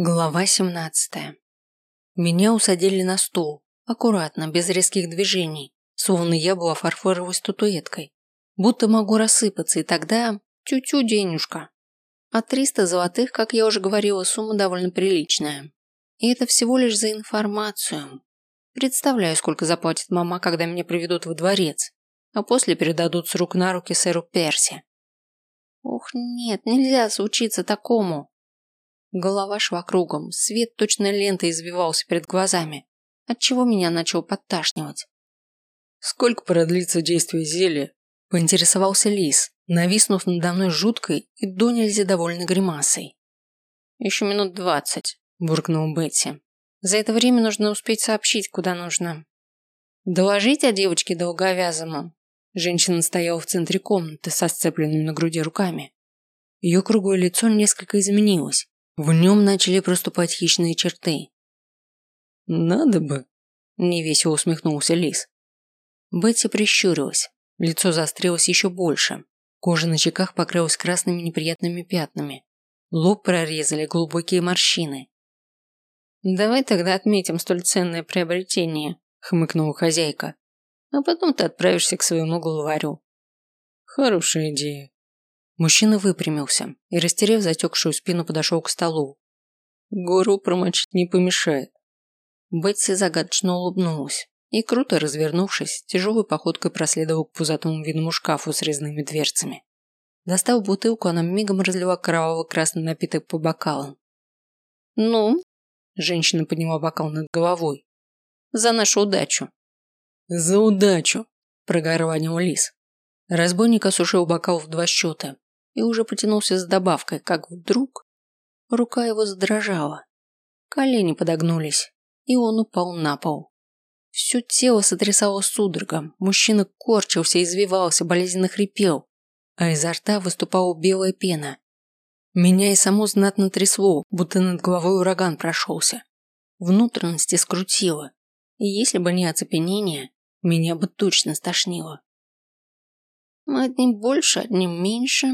Глава 17. Меня усадили на стул, аккуратно, без резких движений, словно я была фарфоровой статуэткой. Будто могу рассыпаться, и тогда тю-тю денежка. А 300 золотых, как я уже говорила, сумма довольно приличная. И это всего лишь за информацию. Представляю, сколько заплатит мама, когда меня приведут во дворец, а после передадут с рук на руки сэру Перси. Ух, нет, нельзя случиться такому. Голова шла кругом, свет точно лентой извивался перед глазами, отчего меня начал подташнивать. «Сколько продлится действие зелья?» – поинтересовался Лис, нависнув надо мной жуткой и до нельзя довольной гримасой. «Еще минут двадцать», – буркнул Бетти. «За это время нужно успеть сообщить, куда нужно». «Доложить о девочке долговязому?» Женщина стояла в центре комнаты со сцепленными на груди руками. Ее круглое лицо несколько изменилось, в нем начали проступать хищные черты. «Надо бы», – невесело усмехнулся Лис. Бетти прищурилась, лицо заострилось еще больше, кожа на щеках покрылась красными неприятными пятнами, лоб прорезали глубокие морщины. «Давай тогда отметим столь ценное приобретение», – хмыкнула хозяйка. «А потом ты отправишься к своему главарю». «Хорошая идея», Мужчина выпрямился и, растеряв затекшую спину, подошел к столу. Гору промочить не помешает. Бетси загадочно улыбнулась и, круто развернувшись, тяжелой походкой проследовал к пузатому видному шкафу с резными дверцами. Достав бутылку, она мигом разлила кроваво-красный напиток по бокалам. «Ну?» – женщина подняла бокал над головой. «За нашу удачу!» «За удачу!» – прогорланил лис. Разбойник осушил бокал в два счета и уже потянулся с добавкой, как вдруг рука его задрожала. Колени подогнулись, и он упал на пол. Все тело сотрясало судорогом, мужчина корчился, извивался, болезненно хрипел, а изо рта выступала белая пена. Меня и само знатно трясло, будто над головой ураган прошелся. Внутренности скрутило, и если бы не оцепенение, меня бы точно стошнило. Одним больше, одним меньше,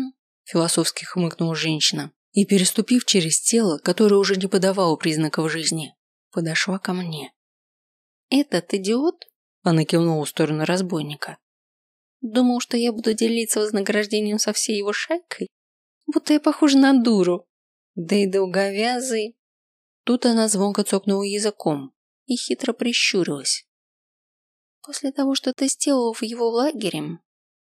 философски хмыкнула женщина и, переступив через тело, которое уже не подавало признаков жизни, подошла ко мне. «Этот идиот?» – она кивнула в сторону разбойника. «Думал, что я буду делиться вознаграждением со всей его шайкой? Будто я похожа на дуру. Да и долговязый». Тут она звонко цокнула языком и хитро прищурилась. «После того, что ты сделал в его лагере,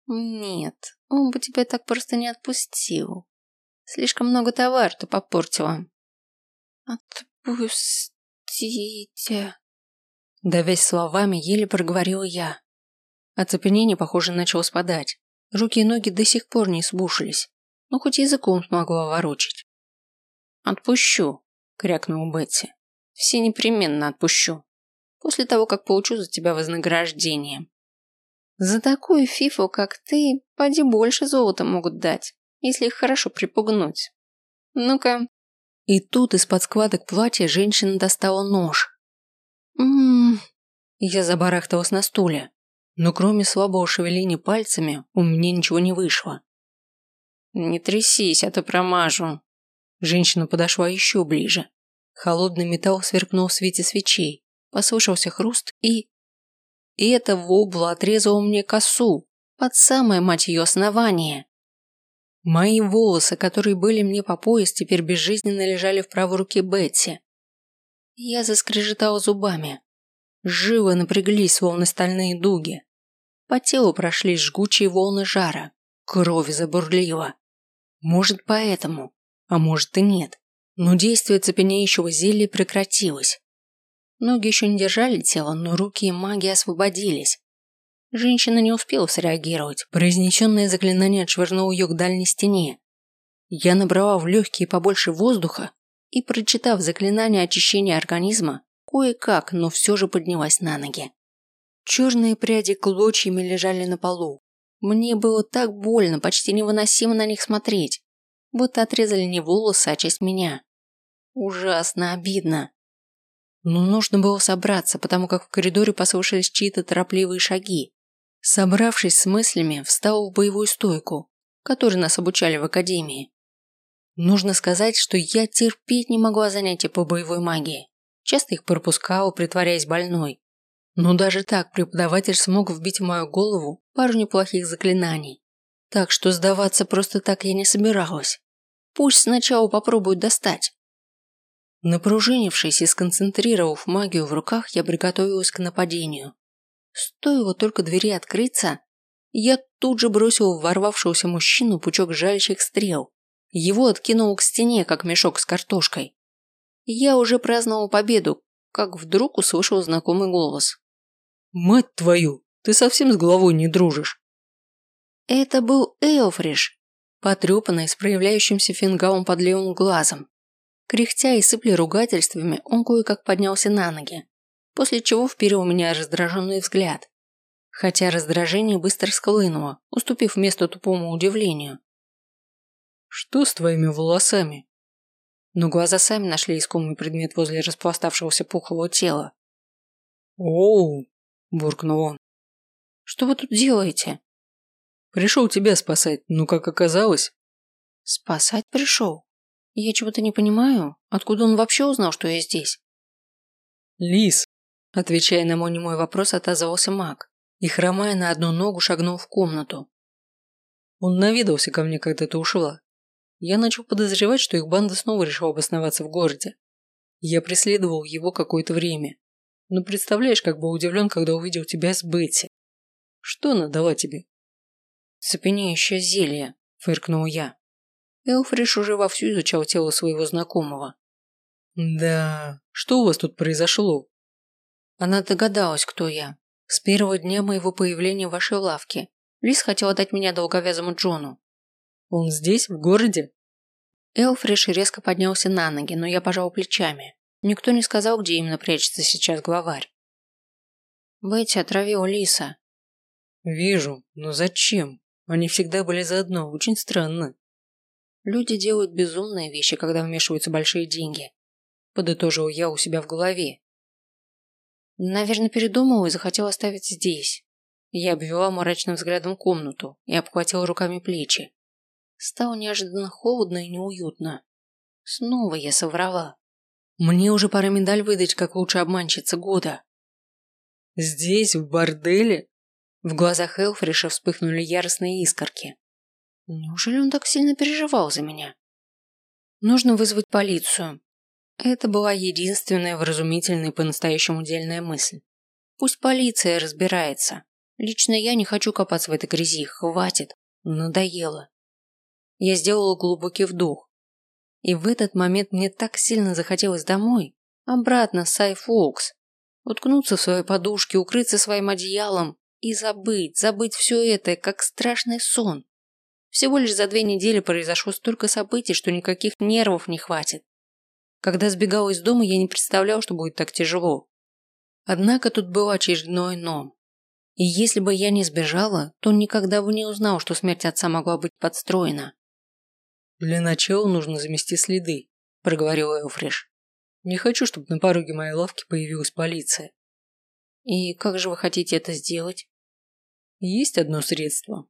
нет, он бы тебя так просто не отпустил. Слишком много товара ты попортила. Отпустите. Давясь словами, еле проговорила я. Оцепенение, похоже, начало спадать. Руки и ноги до сих пор не слушались, но хоть языком смогла ворочить. «Отпущу», — крякнула Бетти. «Все непременно отпущу. После того, как получу за тебя вознаграждение. За такую фифу, как ты, поди больше золота могут дать, если их хорошо припугнуть. Ну-ка. И тут из-под складок платья женщина достала нож. Ммм. Я забарахталась на стуле, но кроме слабого шевеления пальцами у меня ничего не вышло. Не трясись, а то промажу. Женщина подошла еще ближе. Холодный металл сверкнул в свете свечей, послышался хруст и... И эта вобла отрезала мне косу, под самое, мать ее, основание. Мои волосы, которые были мне по пояс, теперь безжизненно лежали в правой руке Бетти. Я заскрежетала зубами. Жилы напряглись, словно стальные дуги. По телу прошли жгучие волны жара. Кровь забурлила. Может, поэтому, а может и нет. Но действие цепенеющего зелья прекратилось. Ноги еще не держали тело, но руки и маги освободились. Женщина не успела среагировать. Произнесенное заклинание отшвырнуло ее к дальней стене. Я набрала в легкие побольше воздуха и, прочитав заклинание очищения организма, кое-как, но все же поднялась на ноги. Черные пряди клочьями лежали на полу. Мне было так больно, почти невыносимо на них смотреть. Будто отрезали не волосы, а часть меня. Ужасно обидно. Но нужно было собраться, потому как в коридоре послышались чьи-то торопливые шаги. Собравшись с мыслями, встал в боевую стойку, которой нас обучали в академии. Нужно сказать, что я терпеть не могла занятия по боевой магии. Часто их пропускала, притворяясь больной. Но даже так преподаватель смог вбить в мою голову пару неплохих заклинаний. Так что сдаваться просто так я не собиралась. Пусть сначала попробуют достать. Напружинившись и сконцентрировав магию в руках, я приготовилась к нападению. Стоило только двери открыться, я тут же бросил в ворвавшегося мужчину пучок жалящих стрел. Его откинул к стене, как мешок с картошкой. Я уже праздновал победу, как вдруг услышал знакомый голос. «Мать твою, ты совсем с головой не дружишь!» Это был Элфриш, потрепанный с проявляющимся фингалом под левым глазом. Кряхтя и сыпля ругательствами, он кое-как поднялся на ноги, после чего вперил у меня раздраженный взгляд. Хотя раздражение быстро схлынуло, уступив место тупому удивлению. «Что с твоими волосами?» Но глаза сами нашли искомый предмет возле распластавшегося пухлого тела. «Оу!» – буркнул он. «Что вы тут делаете?» «Пришел тебя спасать, но как оказалось...» «Спасать пришел? Я чего-то не понимаю. Откуда он вообще узнал, что я здесь?» «Лис!» – отвечая на мой немой вопрос, отозвался маг и, хромая на одну ногу, шагнул в комнату. Он наведался ко мне, когда ты ушла. Я начал подозревать, что их банда снова решила обосноваться в городе. Я преследовал его какое-то время. Но представляешь, как был удивлен, когда увидел тебя с Бетти. Что она дала тебе? Цепенеющее зелье, фыркнул я. Элфриш уже вовсю изучал тело своего знакомого. Да, что у вас тут произошло? Она догадалась, кто я, с первого дня моего появления в вашей лавке Лис хотел отдать меня долговязому Джону. Он здесь, в городе? Элфриш резко поднялся на ноги, но я пожал плечами. Никто не сказал, где именно прячется сейчас главарь. Бетти отравил Лиса. Вижу, но зачем? Они всегда были заодно, очень странно. Люди делают безумные вещи, когда вмешиваются большие деньги. Подытожил я у себя в голове. Наверное, передумала и захотела оставить здесь. Я обвела мрачным взглядом комнату и обхватила руками плечи. Стало неожиданно холодно и неуютно. Снова я соврала. Мне уже пора медаль выдать, как лучшая обманщица года. Здесь, в борделе? В глазах Элфриша вспыхнули яростные искорки. Неужели он так сильно переживал за меня? Нужно вызвать полицию. Это была единственная вразумительная и по-настоящему дельная мысль. Пусть полиция разбирается. Лично я не хочу копаться в этой грязи, хватит, надоело. Я сделала глубокий вдох. И в этот момент мне так сильно захотелось домой, обратно в Сайфокс, уткнуться в свои подушки, укрыться своим одеялом и забыть, забыть все это, как страшный сон. Всего лишь за две недели произошло столько событий, что никаких нервов не хватит. Когда сбегал из дома, я не представлял, что будет так тяжело. Однако тут был очередной «но». И если бы я не сбежала, то никогда бы не узнал, что смерть отца могла быть подстроена. «Для начала нужно замести следы», – проговорил Элфриш. «Не хочу, чтобы на пороге моей лавки появилась полиция». «И как же вы хотите это сделать?» «Есть одно средство».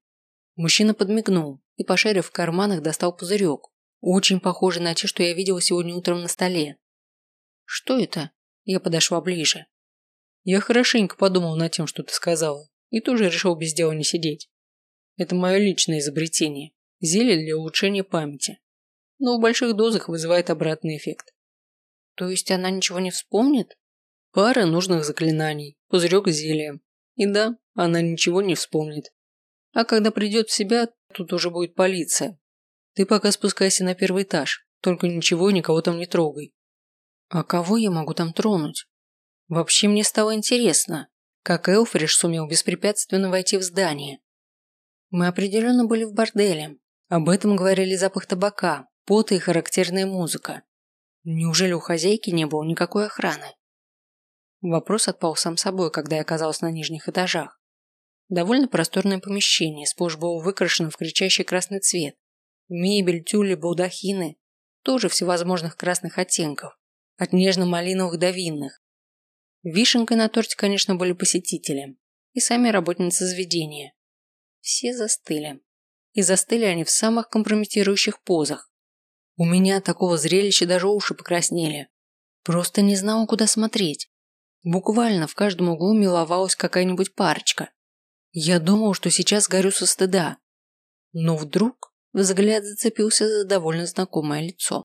Мужчина подмигнул и, пошарив в карманах, достал пузырек, очень похоже на те, что я видела сегодня утром на столе. Что это? Я подошла ближе. Я хорошенько подумал над тем, что ты сказала, и тоже решил без дела не сидеть. Это мое личное изобретение. Зелье для улучшения памяти. Но в больших дозах вызывает обратный эффект. То есть она ничего не вспомнит? Пара нужных заклинаний, пузырек с зельем. И да, она ничего не вспомнит. А когда придет в себя, тут уже будет полиция, ты пока спускайся на первый этаж, только ничего и никого там не трогай. А кого я могу там тронуть? Вообще мне стало интересно, как Элфриш сумел беспрепятственно войти в здание. Мы определенно были в борделе. Об этом говорили запах табака, пота и характерная музыка. Неужели у хозяйки не было никакой охраны? Вопрос отпал сам собой, когда я оказалась на нижних этажах. Довольно просторное помещение, сплошь было выкрашено в кричащий красный цвет. Мебель, тюли, балдахины. Тоже всевозможных красных оттенков. От нежно-малиновых до винных. Вишенкой на торте, конечно, были посетители. И сами работницы заведения. Все застыли. И застыли они в самых компрометирующих позах. У меня от такого зрелища даже уши покраснели. Просто не знала, куда смотреть. Буквально в каждом углу миловалась какая-нибудь парочка. Я думал, что сейчас горю со стыда. Но вдруг взгляд зацепился за довольно знакомое лицо.